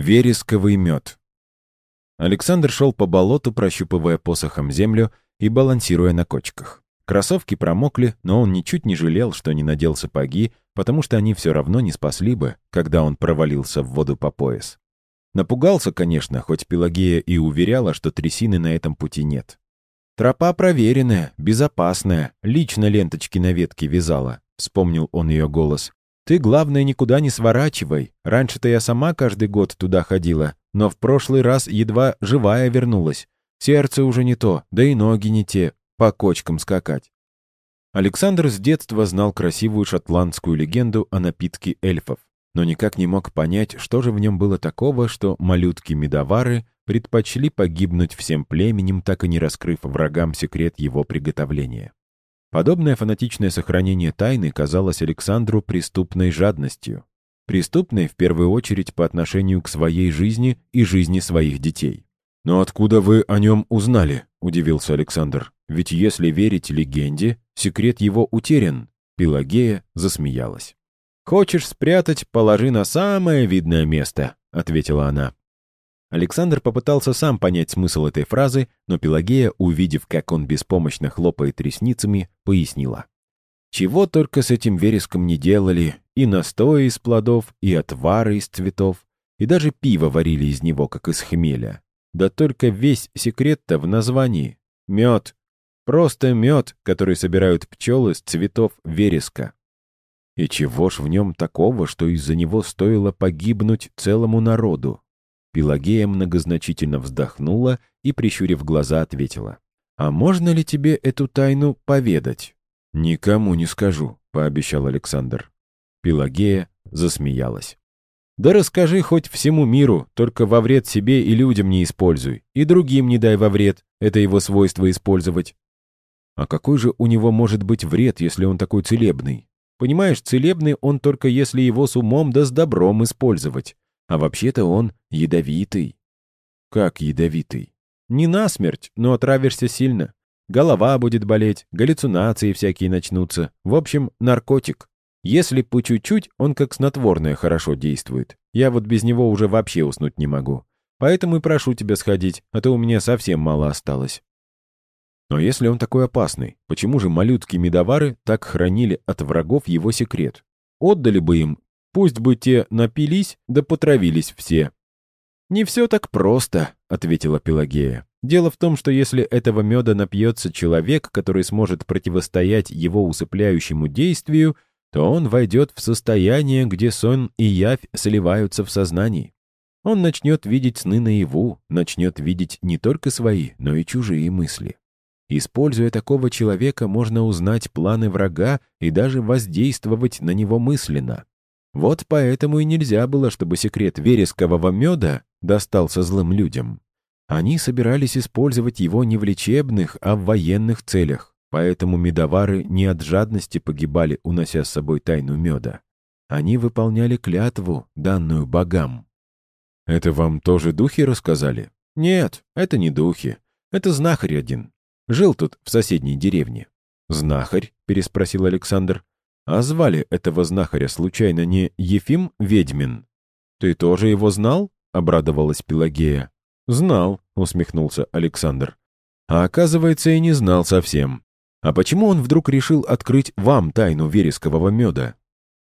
Вересковый мед. Александр шел по болоту, прощупывая посохом землю и балансируя на кочках. Кроссовки промокли, но он ничуть не жалел, что не надел сапоги, потому что они все равно не спасли бы, когда он провалился в воду по пояс. Напугался, конечно, хоть Пелагея и уверяла, что трясины на этом пути нет. «Тропа проверенная, безопасная, лично ленточки на ветке вязала», — вспомнил он ее голос. «Ты, главное, никуда не сворачивай. Раньше-то я сама каждый год туда ходила, но в прошлый раз едва живая вернулась. Сердце уже не то, да и ноги не те, по кочкам скакать». Александр с детства знал красивую шотландскую легенду о напитке эльфов но никак не мог понять, что же в нем было такого, что малютки-медовары предпочли погибнуть всем племенем, так и не раскрыв врагам секрет его приготовления. Подобное фанатичное сохранение тайны казалось Александру преступной жадностью. Преступной в первую очередь по отношению к своей жизни и жизни своих детей. «Но откуда вы о нем узнали?» – удивился Александр. «Ведь если верить легенде, секрет его утерян». Пелагея засмеялась. «Хочешь спрятать, положи на самое видное место», — ответила она. Александр попытался сам понять смысл этой фразы, но Пелагея, увидев, как он беспомощно хлопает ресницами, пояснила. Чего только с этим вереском не делали, и настои из плодов, и отвары из цветов, и даже пиво варили из него, как из хмеля. Да только весь секрет-то в названии. Мед. Просто мед, который собирают пчелы с цветов вереска. И чего ж в нем такого, что из-за него стоило погибнуть целому народу? Пелагея многозначительно вздохнула и, прищурив глаза, ответила. «А можно ли тебе эту тайну поведать?» «Никому не скажу», — пообещал Александр. Пелагея засмеялась. «Да расскажи хоть всему миру, только во вред себе и людям не используй, и другим не дай во вред, это его свойство использовать». «А какой же у него может быть вред, если он такой целебный?» Понимаешь, целебный он только если его с умом да с добром использовать. А вообще-то он ядовитый. Как ядовитый? Не насмерть, но отравишься сильно. Голова будет болеть, галлюцинации всякие начнутся. В общем, наркотик. Если по чуть-чуть, он как снотворное хорошо действует. Я вот без него уже вообще уснуть не могу. Поэтому и прошу тебя сходить, а то у меня совсем мало осталось. Но если он такой опасный, почему же малютки-медовары так хранили от врагов его секрет? Отдали бы им, пусть бы те напились, да потравились все. «Не все так просто», — ответила Пелагея. «Дело в том, что если этого меда напьется человек, который сможет противостоять его усыпляющему действию, то он войдет в состояние, где сон и явь сливаются в сознании. Он начнет видеть сны наяву, начнет видеть не только свои, но и чужие мысли. Используя такого человека, можно узнать планы врага и даже воздействовать на него мысленно. Вот поэтому и нельзя было, чтобы секрет верескового меда достался злым людям. Они собирались использовать его не в лечебных, а в военных целях, поэтому медовары не от жадности погибали, унося с собой тайну меда. Они выполняли клятву, данную богам. «Это вам тоже духи рассказали?» «Нет, это не духи. Это знахарь один. Жил тут, в соседней деревне. «Знахарь?» — переспросил Александр. «А звали этого знахаря случайно не Ефим Ведьмин?» «Ты тоже его знал?» — обрадовалась Пелагея. «Знал», — усмехнулся Александр. «А оказывается, и не знал совсем. А почему он вдруг решил открыть вам тайну верескового меда?»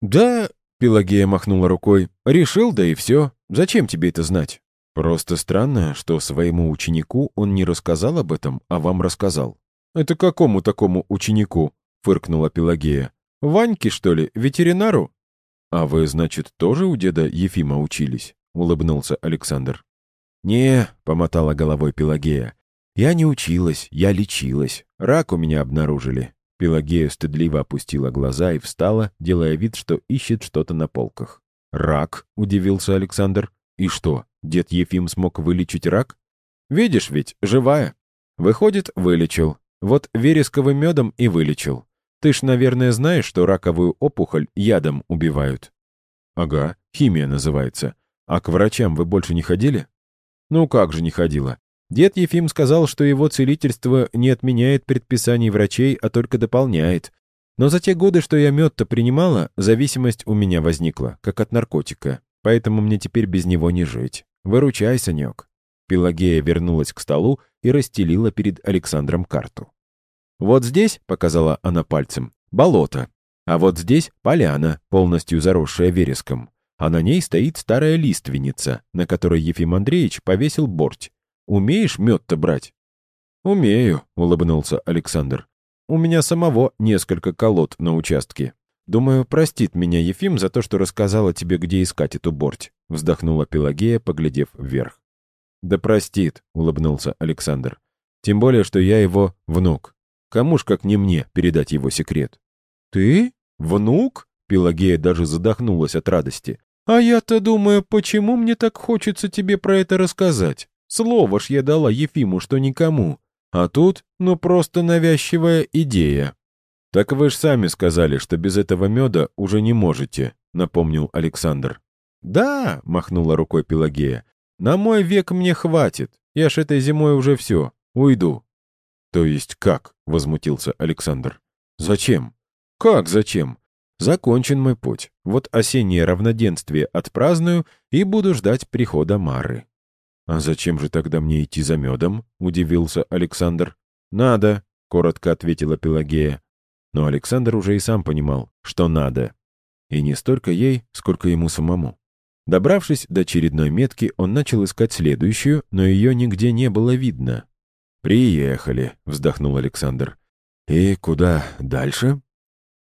«Да», — Пелагея махнула рукой, — «решил, да и все. Зачем тебе это знать?» Просто странно, что своему ученику он не рассказал об этом, а вам рассказал. «Это какому такому ученику?» — фыркнула Пелагея. «Ваньке, что ли, ветеринару?» «А вы, значит, тоже у деда Ефима учились?» — улыбнулся Александр. «Не», — помотала головой Пелагея. «Я не училась, я лечилась. Рак у меня обнаружили». Пелагея стыдливо опустила глаза и встала, делая вид, что ищет что-то на полках. «Рак?» — удивился Александр. «И что, Дед Ефим смог вылечить рак? Видишь ведь, живая. Выходит, вылечил. Вот вересковым медом и вылечил. Ты ж, наверное, знаешь, что раковую опухоль ядом убивают. Ага, химия называется. А к врачам вы больше не ходили? Ну как же не ходила? Дед Ефим сказал, что его целительство не отменяет предписаний врачей, а только дополняет. Но за те годы, что я мед-то принимала, зависимость у меня возникла, как от наркотика. поэтому мне теперь без него не жить. Выручай, Санек». Пелагея вернулась к столу и расстелила перед Александром карту. «Вот здесь», — показала она пальцем, — «болото. А вот здесь поляна, полностью заросшая вереском. А на ней стоит старая лиственница, на которой Ефим Андреевич повесил борть. Умеешь мед-то брать?» «Умею», — улыбнулся Александр. «У меня самого несколько колод на участке. Думаю, простит меня Ефим за то, что рассказала тебе, где искать эту борть», — вздохнула Пелагея, поглядев вверх. «Да простит», — улыбнулся Александр. «Тем более, что я его внук. Кому ж, как не мне, передать его секрет?» «Ты? Внук?» — Пелагея даже задохнулась от радости. «А я-то думаю, почему мне так хочется тебе про это рассказать? Слово ж я дала Ефиму, что никому. А тут, ну, просто навязчивая идея. «Так вы ж сами сказали, что без этого меда уже не можете», — напомнил Александр. «Да», — махнула рукой Пелагея, — «на мой век мне хватит. Я ж этой зимой уже все, уйду». «То есть как?» — возмутился Александр. «Зачем?» «Как зачем? Закончен мой путь. Вот осеннее равноденствие отпраздную и буду ждать прихода Мары». «А зачем же тогда мне идти за медом?» — удивился Александр. «Надо», — коротко ответила Пелагея. Но Александр уже и сам понимал, что надо. И не столько ей, сколько ему самому. Добравшись до очередной метки, он начал искать следующую, но ее нигде не было видно. «Приехали», — вздохнул Александр. «И куда дальше?»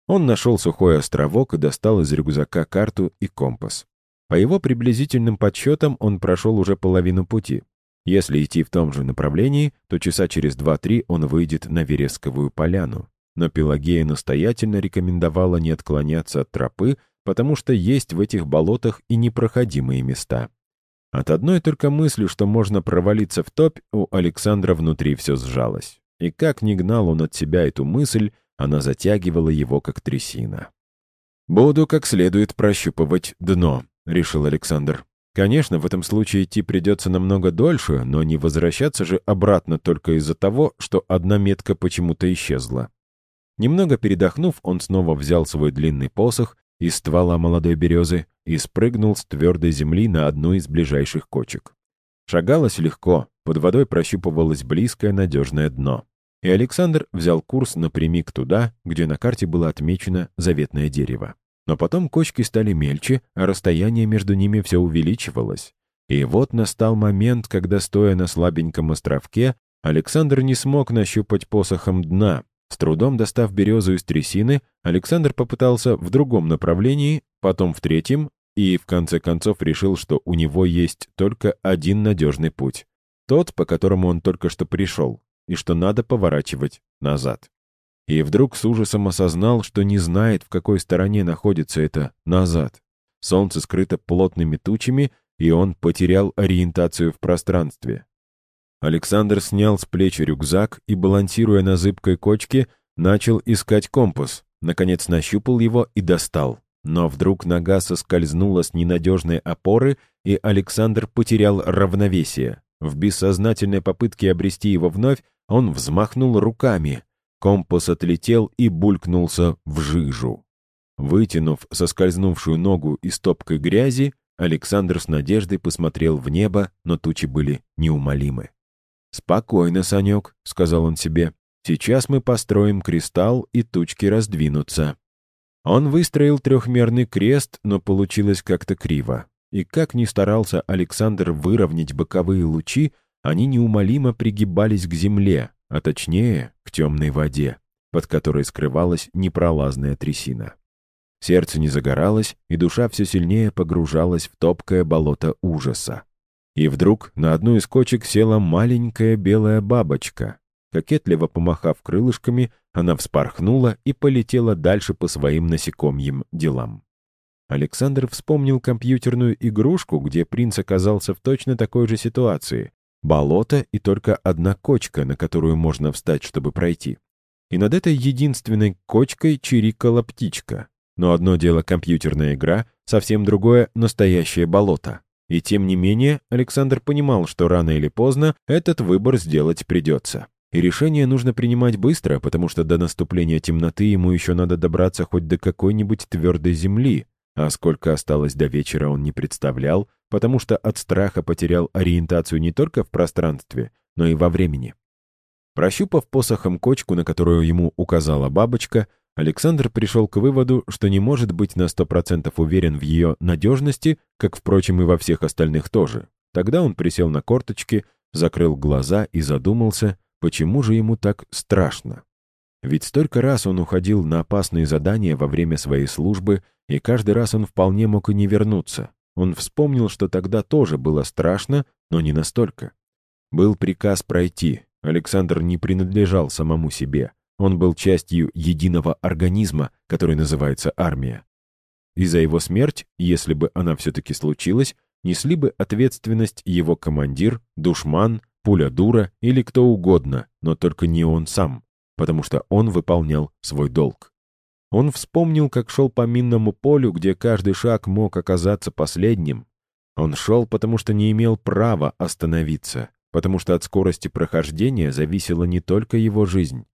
Он нашел сухой островок и достал из рюкзака карту и компас. По его приблизительным подсчетам он прошел уже половину пути. Если идти в том же направлении, то часа через 2-3 он выйдет на Вересковую поляну. Но Пелагея настоятельно рекомендовала не отклоняться от тропы, потому что есть в этих болотах и непроходимые места. От одной только мысли, что можно провалиться в топь, у Александра внутри все сжалось. И как ни гнал он от себя эту мысль, она затягивала его как трясина. «Буду как следует прощупывать дно», — решил Александр. Конечно, в этом случае идти придется намного дольше, но не возвращаться же обратно только из-за того, что одна метка почему-то исчезла. Немного передохнув, он снова взял свой длинный посох из ствола молодой березы и спрыгнул с твердой земли на одну из ближайших кочек. Шагалось легко, под водой прощупывалось близкое надежное дно. И Александр взял курс напрямик туда, где на карте было отмечено заветное дерево. Но потом кочки стали мельче, а расстояние между ними все увеличивалось. И вот настал момент, когда, стоя на слабеньком островке, Александр не смог нащупать посохом дна. С трудом достав березу из трясины, Александр попытался в другом направлении, потом в третьем, и в конце концов решил, что у него есть только один надежный путь. Тот, по которому он только что пришел, и что надо поворачивать назад. И вдруг с ужасом осознал, что не знает, в какой стороне находится это «назад». Солнце скрыто плотными тучами, и он потерял ориентацию в пространстве. Александр снял с плеч рюкзак и, балансируя на зыбкой кочке, начал искать компас. Наконец нащупал его и достал. Но вдруг нога соскользнула с ненадежной опоры, и Александр потерял равновесие. В бессознательной попытке обрести его вновь он взмахнул руками. Компас отлетел и булькнулся в жижу. Вытянув соскользнувшую ногу из топкой грязи, Александр с надеждой посмотрел в небо, но тучи были неумолимы. «Спокойно, Санек», — сказал он себе. «Сейчас мы построим кристалл, и тучки раздвинутся». Он выстроил трехмерный крест, но получилось как-то криво. И как ни старался Александр выровнять боковые лучи, они неумолимо пригибались к земле, а точнее к темной воде, под которой скрывалась непролазная трясина. Сердце не загоралось, и душа все сильнее погружалась в топкое болото ужаса. И вдруг на одну из кочек села маленькая белая бабочка. Кокетливо помахав крылышками, она вспорхнула и полетела дальше по своим насекомьим делам. Александр вспомнил компьютерную игрушку, где принц оказался в точно такой же ситуации. Болото и только одна кочка, на которую можно встать, чтобы пройти. И над этой единственной кочкой чирикала птичка. Но одно дело компьютерная игра, совсем другое — настоящее болото. И тем не менее, Александр понимал, что рано или поздно этот выбор сделать придется. И решение нужно принимать быстро, потому что до наступления темноты ему еще надо добраться хоть до какой-нибудь твердой земли, А сколько осталось до вечера, он не представлял, потому что от страха потерял ориентацию не только в пространстве, но и во времени. Прощупав посохом кочку, на которую ему указала бабочка, Александр пришел к выводу, что не может быть на 100% уверен в ее надежности, как, впрочем, и во всех остальных тоже. Тогда он присел на корточки, закрыл глаза и задумался, почему же ему так страшно. Ведь столько раз он уходил на опасные задания во время своей службы, и каждый раз он вполне мог и не вернуться. Он вспомнил, что тогда тоже было страшно, но не настолько. Был приказ пройти. Александр не принадлежал самому себе. Он был частью единого организма, который называется армия. И за его смерть, если бы она все-таки случилась, несли бы ответственность его командир, душман, пуля дура или кто угодно, но только не он сам, потому что он выполнял свой долг. Он вспомнил, как шел по минному полю, где каждый шаг мог оказаться последним. Он шел, потому что не имел права остановиться, потому что от скорости прохождения зависела не только его жизнь.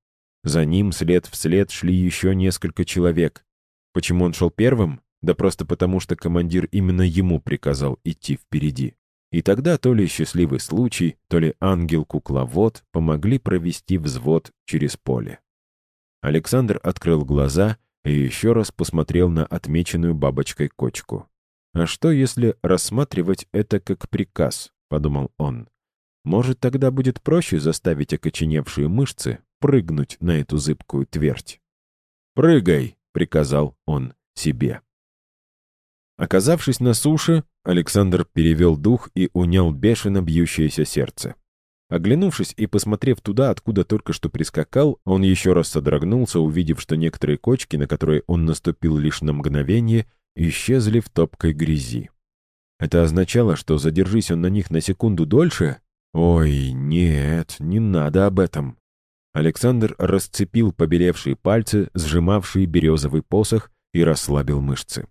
За ним след вслед шли еще несколько человек. Почему он шел первым? Да просто потому, что командир именно ему приказал идти впереди. И тогда то ли счастливый случай, то ли ангел-кукловод помогли провести взвод через поле. Александр открыл глаза и еще раз посмотрел на отмеченную бабочкой кочку. «А что, если рассматривать это как приказ?» — подумал он. «Может, тогда будет проще заставить окоченевшие мышцы прыгнуть на эту зыбкую твердь?» «Прыгай!» — приказал он себе. Оказавшись на суше, Александр перевел дух и унял бешено бьющееся сердце. Оглянувшись и посмотрев туда, откуда только что прискакал, он еще раз содрогнулся, увидев, что некоторые кочки, на которые он наступил лишь на мгновение, исчезли в топкой грязи. Это означало, что задержись он на них на секунду дольше? Ой, нет, не надо об этом. Александр расцепил побелевшие пальцы, сжимавшие березовый посох, и расслабил мышцы.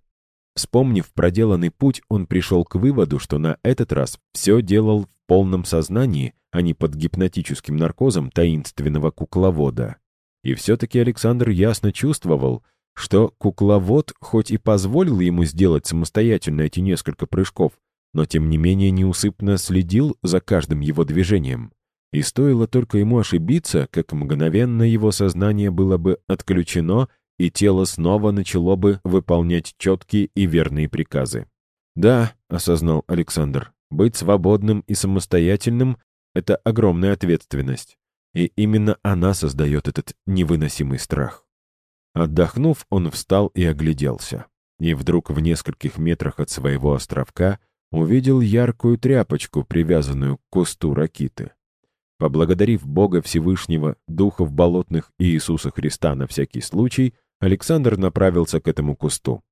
Вспомнив проделанный путь, он пришел к выводу, что на этот раз все делал в полном сознании, а не под гипнотическим наркозом таинственного кукловода. И все-таки Александр ясно чувствовал, что кукловод хоть и позволил ему сделать самостоятельно эти несколько прыжков, но тем не менее неусыпно следил за каждым его движением. И стоило только ему ошибиться, как мгновенно его сознание было бы отключено и тело снова начало бы выполнять четкие и верные приказы. «Да», — осознал Александр, — «быть свободным и самостоятельным — это огромная ответственность, и именно она создает этот невыносимый страх». Отдохнув, он встал и огляделся, и вдруг в нескольких метрах от своего островка увидел яркую тряпочку, привязанную к кусту ракиты. Поблагодарив Бога Всевышнего, Духов Болотных и Иисуса Христа на всякий случай, Александр направился к этому кусту.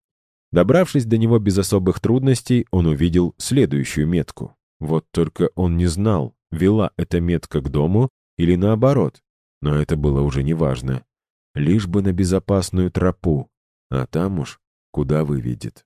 Добравшись до него без особых трудностей, он увидел следующую метку. Вот только он не знал, вела эта метка к дому или наоборот. Но это было уже неважно. Лишь бы на безопасную тропу, а там уж куда выведет.